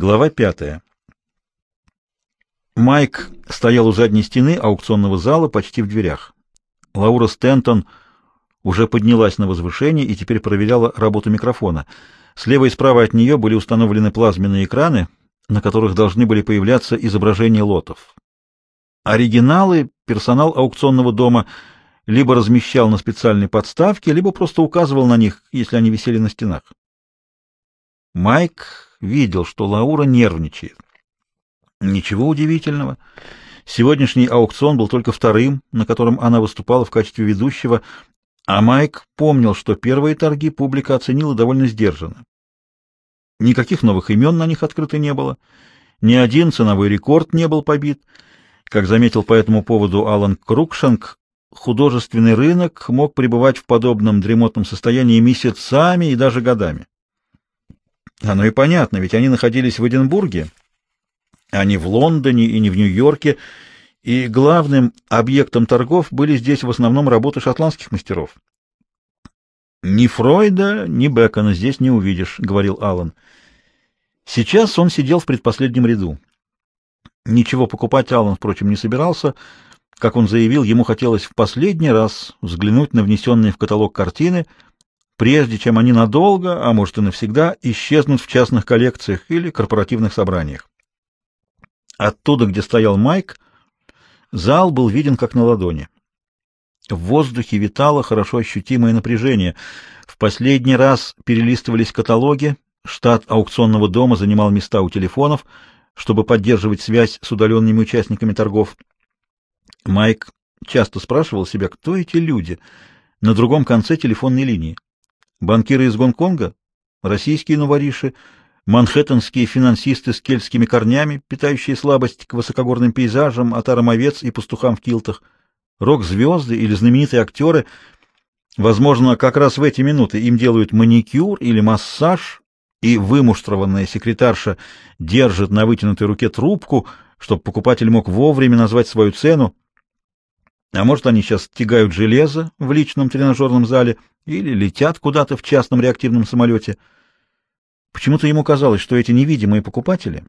Глава пятая. Майк стоял у задней стены аукционного зала, почти в дверях. Лаура Стентон уже поднялась на возвышение и теперь проверяла работу микрофона. Слева и справа от нее были установлены плазменные экраны, на которых должны были появляться изображения лотов. Оригиналы персонал аукционного дома либо размещал на специальной подставке, либо просто указывал на них, если они висели на стенах. Майк видел, что Лаура нервничает. Ничего удивительного. Сегодняшний аукцион был только вторым, на котором она выступала в качестве ведущего, а Майк помнил, что первые торги публика оценила довольно сдержанно. Никаких новых имен на них открыто не было, ни один ценовой рекорд не был побит. Как заметил по этому поводу Алан Крукшанг, художественный рынок мог пребывать в подобном дремотном состоянии месяцами и даже годами. Оно и понятно, ведь они находились в Эдинбурге, а не в Лондоне и не в Нью-Йорке, и главным объектом торгов были здесь в основном работы шотландских мастеров. «Ни Фройда, ни Бекона здесь не увидишь», — говорил Аллан. Сейчас он сидел в предпоследнем ряду. Ничего покупать Аллан, впрочем, не собирался. Как он заявил, ему хотелось в последний раз взглянуть на внесенные в каталог картины — прежде чем они надолго, а может и навсегда, исчезнут в частных коллекциях или корпоративных собраниях. Оттуда, где стоял Майк, зал был виден как на ладони. В воздухе витало хорошо ощутимое напряжение. В последний раз перелистывались каталоги, штат аукционного дома занимал места у телефонов, чтобы поддерживать связь с удаленными участниками торгов. Майк часто спрашивал себя, кто эти люди на другом конце телефонной линии. Банкиры из Гонконга, российские новориши, манхэттенские финансисты с кельтскими корнями, питающие слабость к высокогорным пейзажам, отарам овец и пастухам в килтах, рок-звезды или знаменитые актеры. Возможно, как раз в эти минуты им делают маникюр или массаж, и вымуштрованная секретарша держит на вытянутой руке трубку, чтобы покупатель мог вовремя назвать свою цену. А может, они сейчас тягают железо в личном тренажерном зале или летят куда-то в частном реактивном самолете. Почему-то ему казалось, что эти невидимые покупатели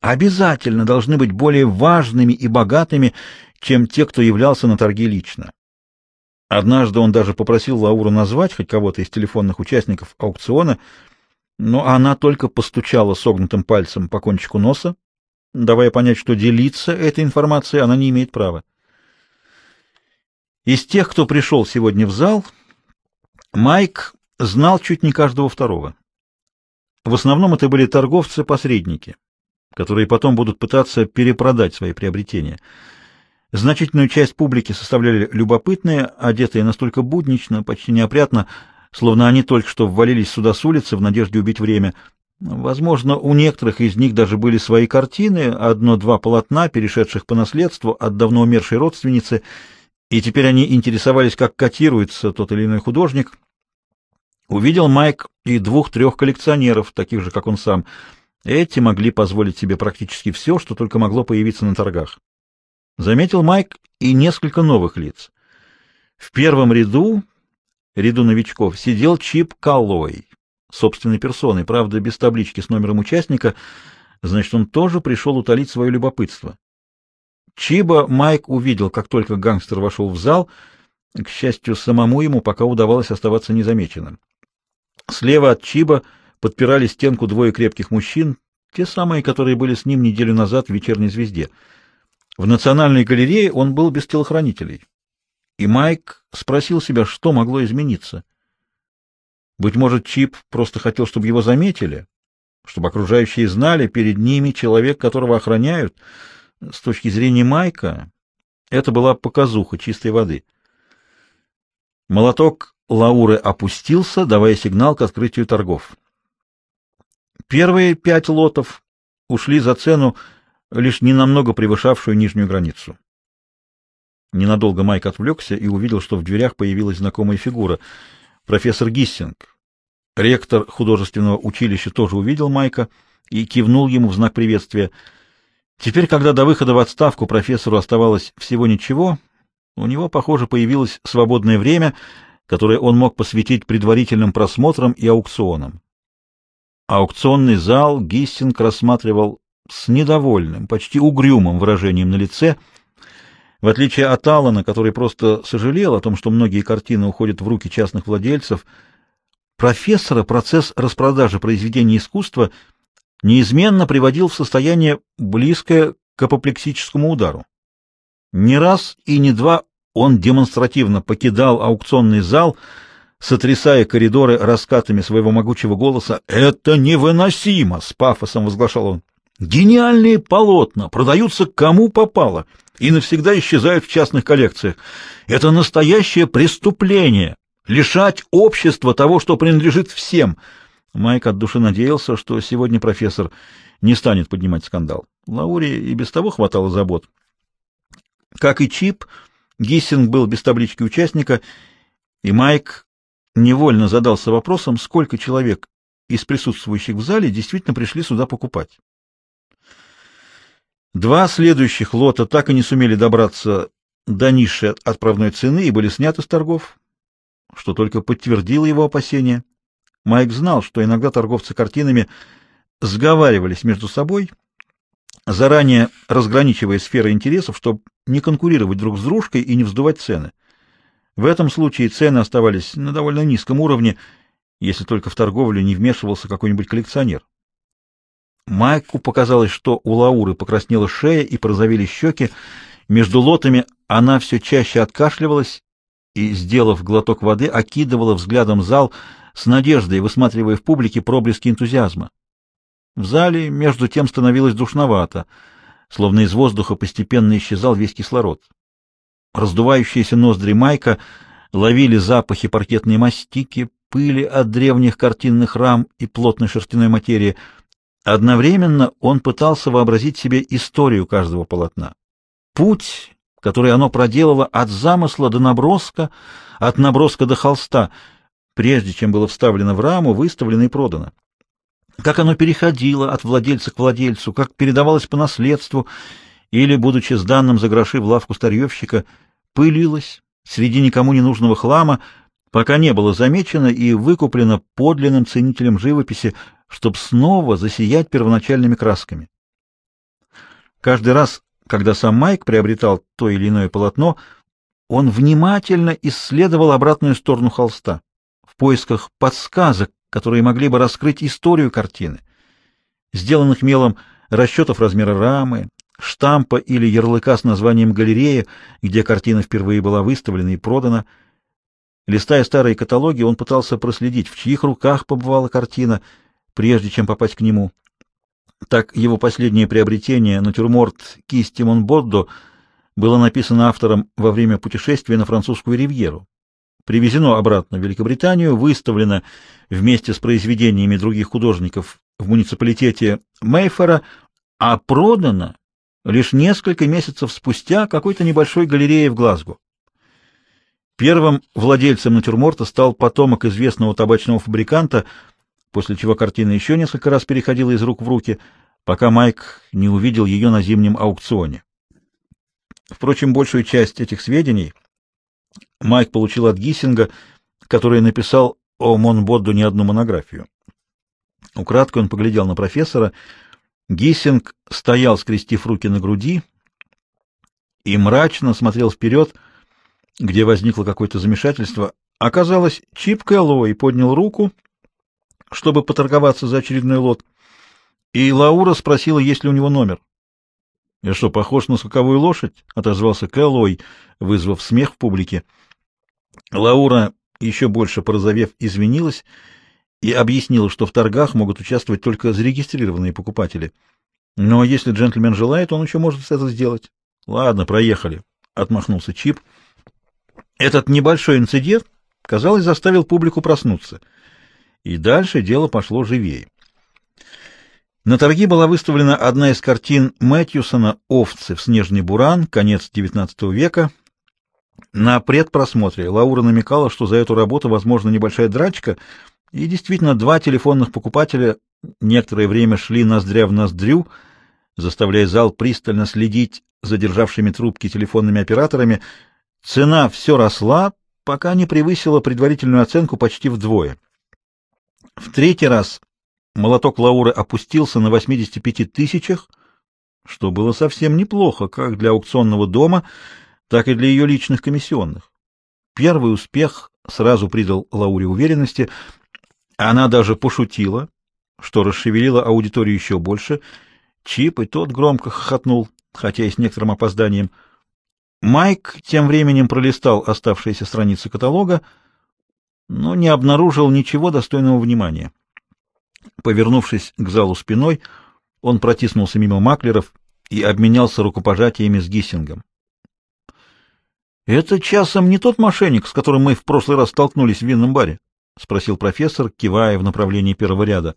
обязательно должны быть более важными и богатыми, чем те, кто являлся на торги лично. Однажды он даже попросил Лауру назвать хоть кого-то из телефонных участников аукциона, но она только постучала согнутым пальцем по кончику носа, давая понять, что делиться этой информацией она не имеет права. Из тех, кто пришел сегодня в зал, Майк знал чуть не каждого второго. В основном это были торговцы-посредники, которые потом будут пытаться перепродать свои приобретения. Значительную часть публики составляли любопытные, одетые настолько буднично, почти неопрятно, словно они только что ввалились сюда с улицы в надежде убить время. Возможно, у некоторых из них даже были свои картины, одно-два полотна, перешедших по наследству от давно умершей родственницы — и теперь они интересовались, как котируется тот или иной художник. Увидел Майк и двух-трех коллекционеров, таких же, как он сам. Эти могли позволить себе практически все, что только могло появиться на торгах. Заметил Майк и несколько новых лиц. В первом ряду, ряду новичков, сидел Чип Каллой, собственной персоной, правда, без таблички с номером участника, значит, он тоже пришел утолить свое любопытство. Чиба Майк увидел, как только гангстер вошел в зал. К счастью, самому ему пока удавалось оставаться незамеченным. Слева от Чиба подпирали стенку двое крепких мужчин, те самые, которые были с ним неделю назад в «Вечерней звезде». В Национальной галерее он был без телохранителей. И Майк спросил себя, что могло измениться. Быть может, Чип просто хотел, чтобы его заметили, чтобы окружающие знали, перед ними человек, которого охраняют — с точки зрения Майка, это была показуха чистой воды. Молоток Лауры опустился, давая сигнал к открытию торгов. Первые пять лотов ушли за цену, лишь ненамного превышавшую нижнюю границу. Ненадолго Майк отвлекся и увидел, что в дверях появилась знакомая фигура — профессор Гиссинг. Ректор художественного училища тоже увидел Майка и кивнул ему в знак приветствия — Теперь, когда до выхода в отставку профессору оставалось всего ничего, у него, похоже, появилось свободное время, которое он мог посвятить предварительным просмотрам и аукционам. Аукционный зал Гиссинг рассматривал с недовольным, почти угрюмым выражением на лице. В отличие от Аллана, который просто сожалел о том, что многие картины уходят в руки частных владельцев, профессора процесс распродажи произведений искусства неизменно приводил в состояние близкое к апоплексическому удару. Не раз и не два он демонстративно покидал аукционный зал, сотрясая коридоры раскатами своего могучего голоса. «Это невыносимо!» — с пафосом возглашал он. «Гениальные полотна продаются кому попало и навсегда исчезают в частных коллекциях. Это настоящее преступление — лишать общества того, что принадлежит всем». Майк от души надеялся, что сегодня профессор не станет поднимать скандал. Лауре и без того хватало забот. Как и Чип, Гиссинг был без таблички участника, и Майк невольно задался вопросом, сколько человек из присутствующих в зале действительно пришли сюда покупать. Два следующих лота так и не сумели добраться до ниши отправной цены и были сняты с торгов, что только подтвердило его опасения. Майк знал, что иногда торговцы картинами сговаривались между собой, заранее разграничивая сферы интересов, чтобы не конкурировать друг с дружкой и не вздувать цены. В этом случае цены оставались на довольно низком уровне, если только в торговлю не вмешивался какой-нибудь коллекционер. Майку показалось, что у Лауры покраснела шея и порозовели щеки. Между лотами она все чаще откашливалась и, сделав глоток воды, окидывала взглядом зал с надеждой, высматривая в публике проблески энтузиазма. В зале, между тем, становилось душновато, словно из воздуха постепенно исчезал весь кислород. Раздувающиеся ноздри Майка ловили запахи паркетной мастики, пыли от древних картинных рам и плотной шерстяной материи. Одновременно он пытался вообразить себе историю каждого полотна. Путь, который оно проделало от замысла до наброска, от наброска до холста, прежде чем было вставлено в раму, выставлено и продано. Как оно переходило от владельца к владельцу, как передавалось по наследству — или, будучи сданным за гроши в лавку старьевщика, пылилась среди никому не нужного хлама, пока не было замечено и выкуплено подлинным ценителем живописи, чтобы снова засиять первоначальными красками. Каждый раз, когда сам Майк приобретал то или иное полотно, он внимательно исследовал обратную сторону холста поисках подсказок, которые могли бы раскрыть историю картины, сделанных мелом расчетов размера рамы, штампа или ярлыка с названием галереи, где картина впервые была выставлена и продана. Листая старые каталоги, он пытался проследить, в чьих руках побывала картина, прежде чем попасть к нему. Так его последнее приобретение, натюрморт кисти Монбоддо, было написано автором во время путешествия на французскую ривьеру. Привезено обратно в Великобританию, выставлено вместе с произведениями других художников в муниципалитете Мейфора, а продано лишь несколько месяцев спустя какой-то небольшой галерее в Глазго. Первым владельцем натюрморта стал потомок известного табачного фабриканта, после чего картина еще несколько раз переходила из рук в руки, пока Майк не увидел ее на зимнем аукционе. Впрочем, большую часть этих сведений Майк получил от Гиссинга, который написал о Монбодду не одну монографию. Украдкой он поглядел на профессора — Гиссинг стоял, скрестив руки на груди, и мрачно смотрел вперед, где возникло какое-то замешательство. Оказалось, Чип Кэллоуэй поднял руку, чтобы поторговаться за очередной лот, и Лаура спросила, есть ли у него номер. — Я что, похож на скаковую лошадь? — отозвался Кэллоуэй, вызвав смех в публике. Лаура, еще больше порозовев, извинилась и объяснила, что в торгах могут участвовать только зарегистрированные покупатели. Но если джентльмен желает, он еще может это сделать. — Ладно, проехали, — отмахнулся Чип. Этот небольшой инцидент, казалось, заставил публику проснуться. И дальше дело пошло живее. На торги была выставлена одна из картин Мэтьюсона «Овцы в снежный буран», конец XIX века. На предпросмотре Лаура намекала, что за эту работу возможна небольшая драчка — и действительно, два телефонных покупателя некоторое время шли ноздря в ноздрю, заставляя зал пристально следить за державшими трубки телефонными операторами. Цена все росла, пока не превысила предварительную оценку почти вдвое. В третий раз Молоток Лауры опустился на 85 тысячах, что было совсем неплохо, как для аукционного дома, так и для ее личных комиссионных. Первый успех сразу придал Лауре уверенности. Она даже пошутила, что расшевелило аудиторию еще больше. Чип и тот громко хохотнул, хотя и с некоторым опозданием. Майк тем временем пролистал оставшиеся страницы каталога, но не обнаружил ничего достойного внимания. Повернувшись к залу спиной, он протиснулся мимо маклеров и обменялся рукопожатиями с Гиссингом. «Это часом не тот мошенник, с которым мы в прошлый раз столкнулись в винном баре?» — спросил профессор, кивая в направлении первого ряда.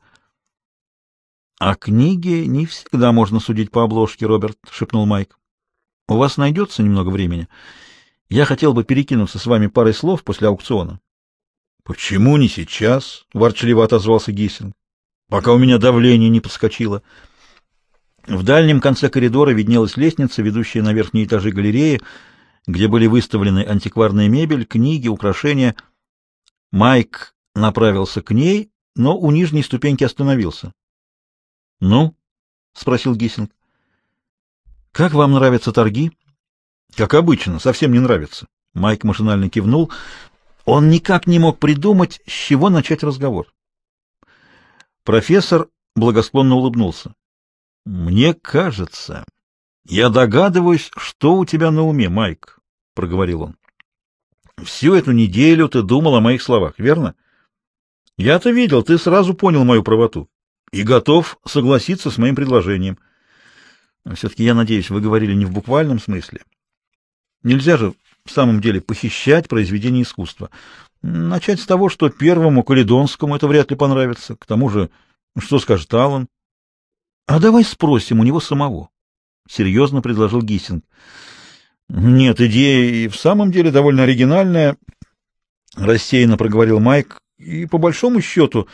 «О книге не всегда можно судить по обложке, Роберт», — шепнул Майк. «У вас найдется немного времени? Я хотел бы перекинуться с вами парой слов после аукциона». «Почему не сейчас?» — ворчливо отозвался Гиссинг. «Пока у меня давление не подскочило». В дальнем конце коридора виднелась лестница, ведущая на верхние этажи галереи, где были выставлены антикварная мебель, книги, украшения. Майк направился к ней, но у нижней ступеньки остановился. — Ну? — спросил Гиссинг. — Как вам нравятся торги? — Как обычно, совсем не нравится. Майк машинально кивнул. Он никак не мог придумать, с чего начать разговор. Профессор благосклонно улыбнулся. Мне кажется, я догадываюсь, что у тебя на уме, Майк, проговорил он. Всю эту неделю ты думал о моих словах, верно? Я-то видел, ты сразу понял мою правоту и готов согласиться с моим предложением. Все-таки, я надеюсь, вы говорили не в буквальном смысле. Нельзя же в самом деле похищать произведение искусства. Начать с того, что первому Каледонскому это вряд ли понравится. К тому же, что скажет Аллан? — А давай спросим у него самого, — серьезно предложил Гиссинг. — Нет, идея и в самом деле довольно оригинальная, — рассеянно проговорил Майк. — И по большому счету,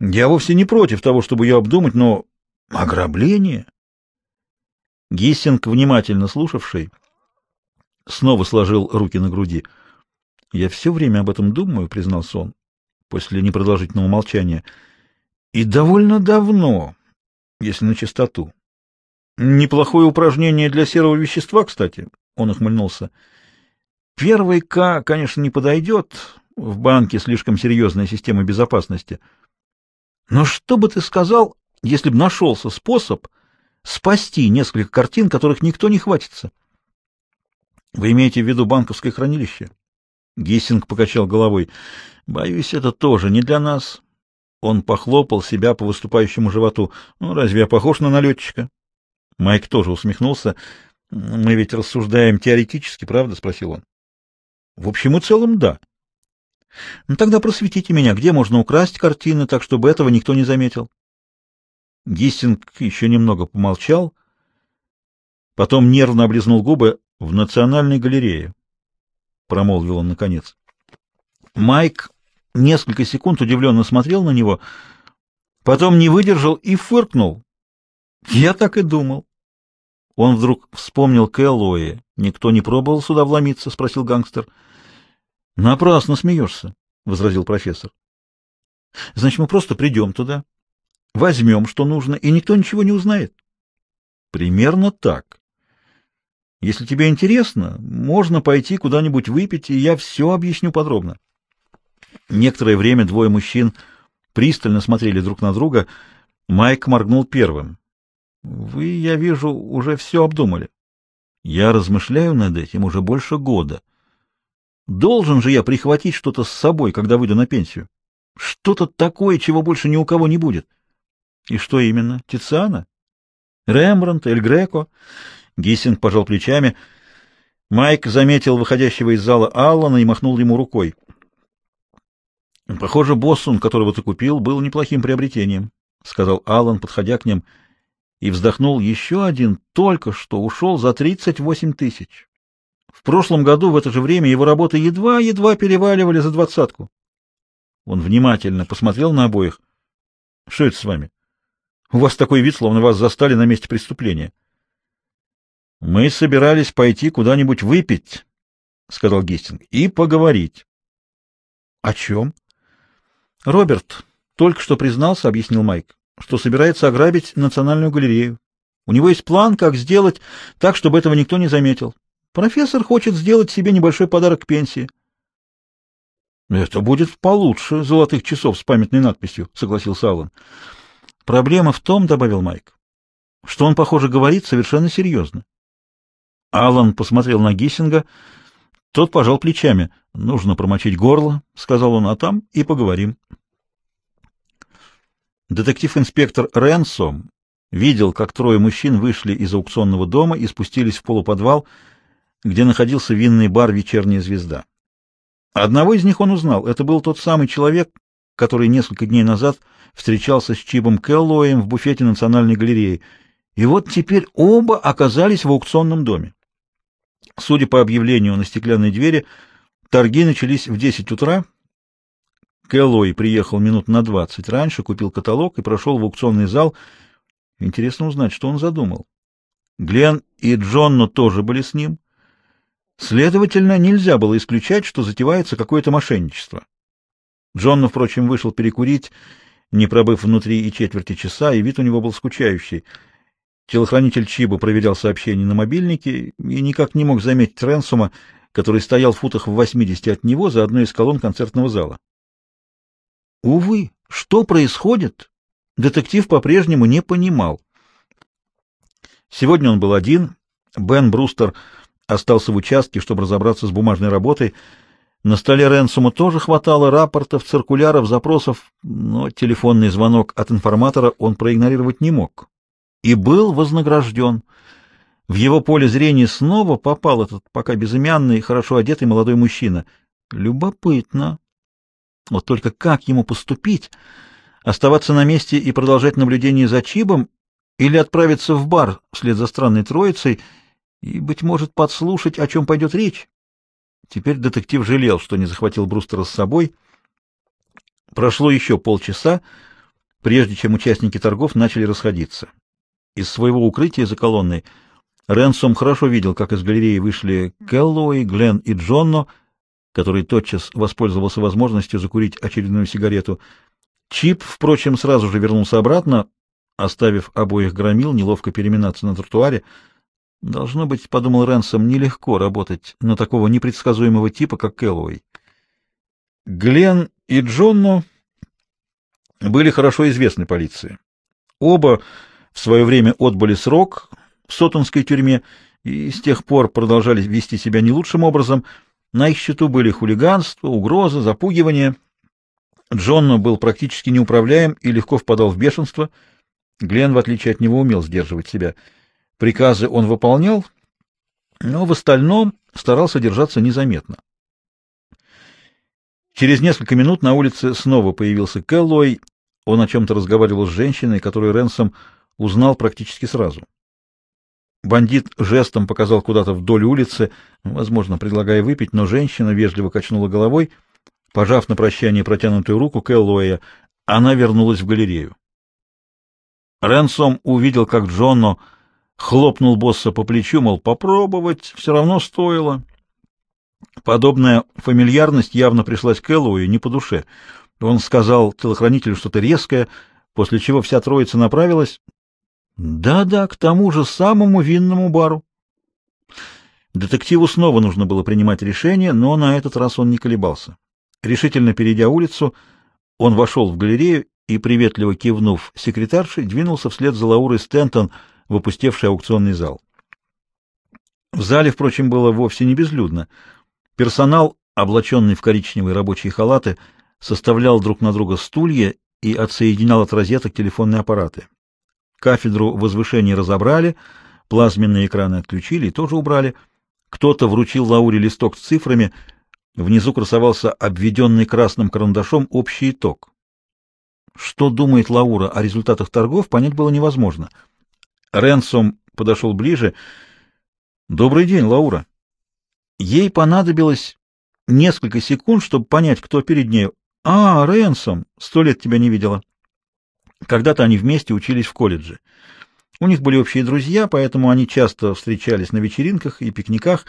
я вовсе не против того, чтобы ее обдумать, но ограбление... Гиссинг, внимательно слушавший, снова сложил руки на груди. — Я все время об этом думаю, — признался он, после непродолжительного молчания. — И довольно давно если на чистоту. Неплохое упражнение для серого вещества, кстати, он ухмыльнулся. Первый К, конечно, не подойдет, в банке слишком серьезная система безопасности. Но что бы ты сказал, если бы нашелся способ спасти несколько картин, которых никто не хватится? Вы имеете в виду банковское хранилище? Гиссинг покачал головой. Боюсь, это тоже не для нас. Он похлопал себя по выступающему животу. «Ну, разве я похож на налетчика?» Майк тоже усмехнулся. «Мы ведь рассуждаем теоретически, правда?» — спросил он. «В общем и целом, да». «Ну, тогда просветите меня, где можно украсть картины, так чтобы этого никто не заметил?» Гиссинг еще немного помолчал, потом нервно облизнул губы в Национальной галерее. Промолвил он наконец. Майк несколько секунд удивленно смотрел на него, потом не выдержал и фыркнул. Я так и думал. Он вдруг вспомнил Кэллоуэ. Никто не пробовал сюда вломиться, спросил гангстер. Напрасно смеешься, возразил профессор. Значит, мы просто придем туда, возьмем, что нужно, и никто ничего не узнает. Примерно так. Если тебе интересно, можно пойти куда-нибудь выпить, и я все объясню подробно. Некоторое время двое мужчин пристально смотрели друг на друга. Майк моргнул первым. «Вы, я вижу, уже все обдумали. Я размышляю над этим уже больше года. Должен же я прихватить что-то с собой, когда выйду на пенсию. Что-то такое, чего больше ни у кого не будет. И что именно? Тициана? Рембрандт, Эль Греко?» Гиссинг пожал плечами. Майк заметил выходящего из зала Аллана и махнул ему рукой. Похоже, Боссун, которого ты купил, был неплохим приобретением, сказал Аллан, подходя к ним, и вздохнул. Еще один только что ушел за тридцать восемь тысяч. В прошлом году в это же время его работы едва-едва переваливали за двадцатку. Он внимательно посмотрел на обоих. — Что это с вами? У вас такой вид, словно вас застали на месте преступления. — Мы собирались пойти куда-нибудь выпить, — сказал Гестинг, — и поговорить. — О чем? — Роберт, только что признался, — объяснил Майк, — что собирается ограбить Национальную галерею. У него есть план, как сделать так, чтобы этого никто не заметил. Профессор хочет сделать себе небольшой подарок к пенсии. — Это будет получше золотых часов с памятной надписью, — согласился Аллан. — Проблема в том, — добавил Майк, — что он, похоже, говорит совершенно серьезно. Аллан посмотрел на Гиссинга. Тот пожал плечами. — Нужно промочить горло, — сказал он, — а там и поговорим. Детектив-инспектор Ренсом видел, как трое мужчин вышли из аукционного дома и спустились в полуподвал, где находился винный бар «Вечерняя звезда». Одного из них он узнал. Это был тот самый человек, который несколько дней назад встречался с Чибом Келлоем в буфете Национальной галереи. И вот теперь оба оказались в аукционном доме. Судя по объявлению на стеклянной двери, торги начались в 10 утра. Келлой приехал минут на 20 раньше, купил каталог и прошел в аукционный зал. Интересно узнать, что он задумал. Глен и Джонно тоже были с ним. Следовательно, нельзя было исключать, что затевается какое-то мошенничество. Джонно, впрочем, вышел перекурить, не пробыв внутри и четверти часа, и вид у него был скучающий. Телохранитель Чиба проверял сообщения на мобильнике и никак не мог заметить Ренсума, который стоял в футах в 80 от него за одной из колонн концертного зала. Увы, что происходит, детектив по-прежнему не понимал. Сегодня он был один, Бен Брустер остался в участке, чтобы разобраться с бумажной работой. На столе Ренсума тоже хватало рапортов, циркуляров, запросов, но телефонный звонок от информатора он проигнорировать не мог. И был вознагражден. В его поле зрения снова попал этот пока безымянный, хорошо одетый молодой мужчина. Любопытно. Вот только как ему поступить? Оставаться на месте и продолжать наблюдение за Чибом или отправиться в бар вслед за странной троицей — и, быть может, подслушать, о чем пойдет речь. Теперь детектив жалел, что не захватил Брустера с собой. Прошло еще полчаса, прежде чем участники торгов начали расходиться. Из своего укрытия за колонной Ренсом хорошо видел, как из галереи вышли Келлоуи, Глен и Джонно, который тотчас воспользовался возможностью закурить очередную сигарету. Чип, впрочем, сразу же вернулся обратно, оставив обоих громил неловко переминаться на тротуаре. Должно быть, подумал Ренсом, нелегко работать на такого непредсказуемого типа, как Кэллоуэй. Глен и Джонно были хорошо известны полиции. Оба в свое время отбыли срок в Сотонской тюрьме и с тех пор продолжали вести себя не лучшим образом. На их счету были хулиганство, угрозы, запугивание. Джонно был практически неуправляем и легко впадал в бешенство. Глен, в отличие от него, умел сдерживать себя — Приказы он выполнял, но в остальном старался держаться незаметно. Через несколько минут на улице снова появился Келлой. Он о чем-то разговаривал с женщиной, которую Ренсом узнал практически сразу. Бандит жестом показал куда-то вдоль улицы, возможно, предлагая выпить, но женщина вежливо качнула головой. Пожав на прощание протянутую руку Келлоя, она вернулась в галерею. Ренсом увидел, как Джонно хлопнул босса по плечу, мол, попробовать все равно стоило. Подобная фамильярность явно пришлась Кэллоуи не по душе. Он сказал телохранителю что-то резкое, после чего вся троица направилась да-да, к тому же самому винному бару. Детективу снова нужно было принимать решение, но на этот раз он не колебался. Решительно перейдя улицу, он вошел в галерею и, приветливо кивнув секретарше, двинулся вслед за Лаурой Стентон, в опустевший аукционный зал. В зале, впрочем, было вовсе не безлюдно. Персонал, облаченный в коричневые рабочие халаты, составлял друг на друга стулья и отсоединял от розеток телефонные аппараты. Кафедру возвышения разобрали, плазменные экраны отключили и тоже убрали. Кто-то вручил Лауре листок с цифрами, внизу красовался обведенный красным карандашом общий итог. Что думает Лаура о результатах торгов, понять было невозможно — Ренсом подошел ближе. «Добрый день, Лаура». Ей понадобилось несколько секунд, чтобы понять, кто перед ней. «А, Ренсом, сто лет тебя не видела». Когда-то они вместе учились в колледже. У них были общие друзья, поэтому они часто встречались на вечеринках и пикниках.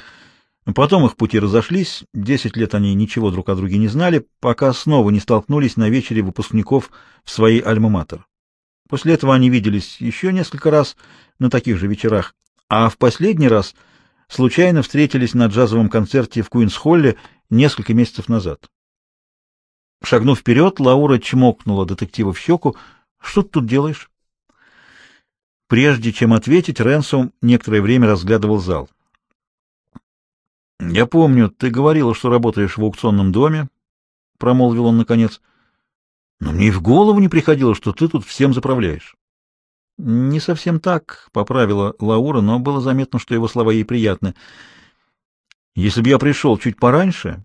Потом их пути разошлись, десять лет они ничего друг о друге не знали, пока снова не столкнулись на вечере выпускников в своей альма-матер. После этого они виделись еще несколько раз на таких же вечерах, а в последний раз случайно встретились на джазовом концерте в Куинс-Холле несколько месяцев назад. Шагнув вперед, Лаура чмокнула детектива в щеку. «Что ты тут делаешь?» Прежде чем ответить, Ренсом некоторое время разглядывал зал. «Я помню, ты говорила, что работаешь в аукционном доме», — промолвил он наконец. «Но мне и в голову не приходило, что ты тут всем заправляешь». «Не совсем так», — поправила Лаура, но было заметно, что его слова ей приятны. «Если бы я пришел чуть пораньше,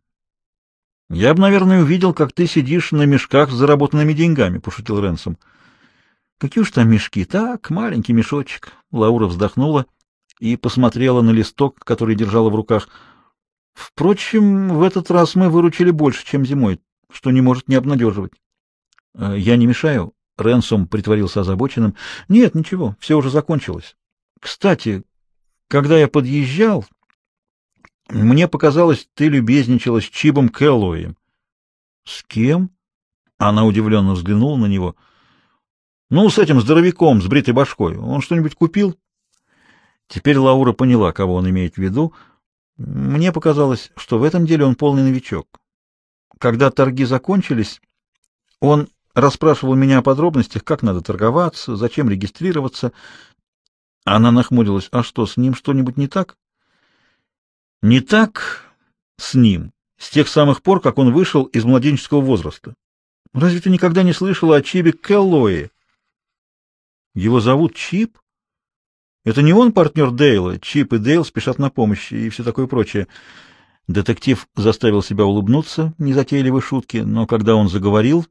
я бы, наверное, увидел, как ты сидишь на мешках с заработанными деньгами», — пошутил Ренсом. «Какие уж там мешки? Так, маленький мешочек». Лаура вздохнула и посмотрела на листок, который держала в руках — Впрочем, в этот раз мы выручили больше, чем зимой, что не может не обнадеживать. Э, я не мешаю. Ренсом притворился озабоченным. Нет, ничего, все уже закончилось. Кстати, когда я подъезжал, мне показалось, ты любезничала с Чибом Кэллоуем. С кем? Она удивленно взглянула на него. Ну, с этим здоровяком, с бритой башкой. Он что-нибудь купил? Теперь Лаура поняла, кого он имеет в виду. Мне показалось, что в этом деле он полный новичок. Когда торги закончились, он расспрашивал меня о подробностях, как надо торговаться, зачем регистрироваться. Она нахмурилась. А что, с ним что-нибудь не так? Не так с ним, с тех самых пор, как он вышел из младенческого возраста. Разве ты никогда не слышала о Чибе Келлое? Его зовут Чип? Это не он партнер Дейла, Чип и Дейл спешат на помощь и все такое прочее. Детектив заставил себя улыбнуться незатейливой шутки, но когда он заговорил,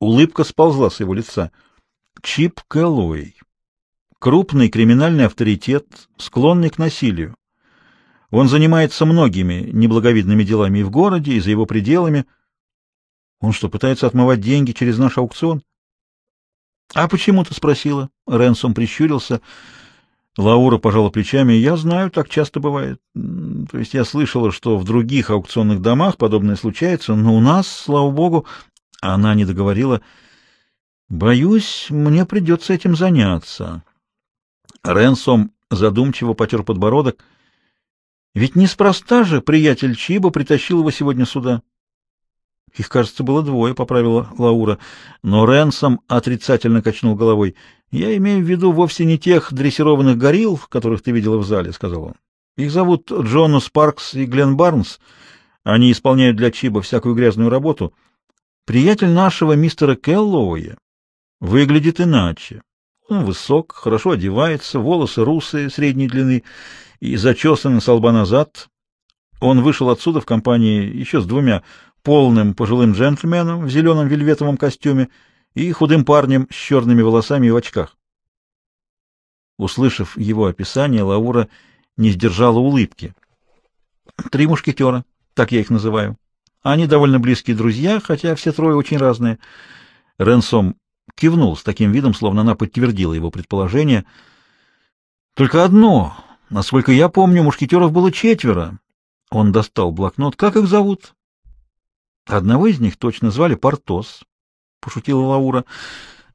улыбка сползла с его лица. Чип Кэллоуэй. Крупный криминальный авторитет, склонный к насилию. Он занимается многими неблаговидными делами и в городе, и за его пределами. Он что, пытается отмывать деньги через наш аукцион? — А почему ты спросила? Ренсом прищурился. — Лаура пожала плечами. «Я знаю, так часто бывает. То есть я слышала, что в других аукционных домах подобное случается, но у нас, слава богу...» Она не договорила. «Боюсь, мне придется этим заняться». Ренсом задумчиво потер подбородок. «Ведь неспроста же приятель Чиба притащил его сегодня сюда». Их, кажется, было двое, — поправила Лаура. Но Ренсом отрицательно качнул головой. — Я имею в виду вовсе не тех дрессированных горилл, которых ты видела в зале, — сказал он. — Их зовут Джонас Паркс и Глен Барнс. Они исполняют для Чиба всякую грязную работу. Приятель нашего мистера Келлоуя выглядит иначе. Он высок, хорошо одевается, волосы русые, средней длины и зачесаны с лба назад. Он вышел отсюда в компании еще с двумя полным пожилым джентльменом в зеленом вельветовом костюме и худым парнем с черными волосами и в очках. Услышав его описание, Лаура не сдержала улыбки. «Три мушкетера, так я их называю. Они довольно близкие друзья, хотя все трое очень разные». Ренсом кивнул с таким видом, словно она подтвердила его предположение. «Только одно. Насколько я помню, мушкетеров было четверо». Он достал блокнот. «Как их зовут?» Одного из них точно звали Портос, пошутила Лаура,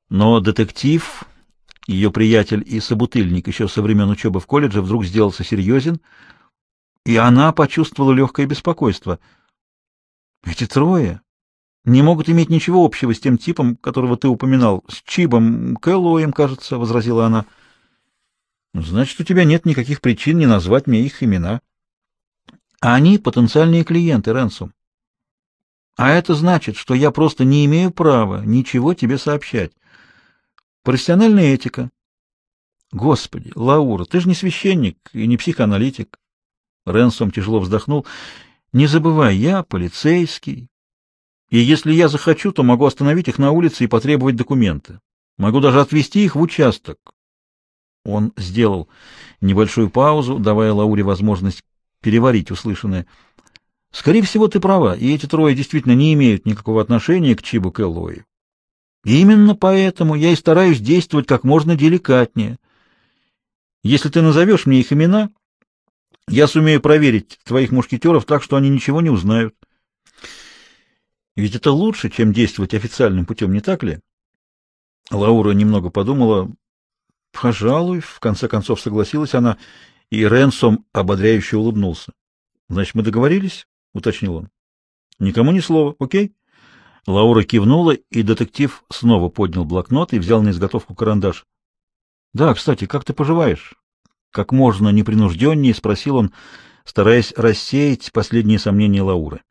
но детектив, ее приятель и собутыльник еще со времен учебы в колледже, вдруг сделался серьезен, и она почувствовала легкое беспокойство. Эти трое не могут иметь ничего общего с тем типом, которого ты упоминал, с Чибом Кэллоуем, кажется, — возразила она. — Значит, у тебя нет никаких причин не назвать мне их имена. — Они потенциальные клиенты, Ренсум. А это значит, что я просто не имею права ничего тебе сообщать. Профессиональная этика. Господи, Лаура, ты же не священник и не психоаналитик. Ренсом тяжело вздохнул. Не забывай, я полицейский. И если я захочу, то могу остановить их на улице и потребовать документы. Могу даже отвезти их в участок. Он сделал небольшую паузу, давая Лауре возможность переварить услышанное. Скорее всего, ты права, и эти трое действительно не имеют никакого отношения к Чибу Кэллоуи. Именно поэтому я и стараюсь действовать как можно деликатнее. Если ты назовешь мне их имена, Я сумею проверить твоих мушкетеров так, что они ничего не узнают. Ведь это лучше, чем действовать официальным путем, не так ли? Лаура немного подумала. Пожалуй, в конце концов согласилась она, и Ренсом ободряюще улыбнулся. Значит, мы договорились? Уточнил он. Никому ни слова, окей? Лаура кивнула, и детектив снова поднял блокнот и взял на изготовку карандаш. Да, кстати, как ты поживаешь? Как можно непринужденнее спросил он, стараясь рассеять последние сомнения Лауры.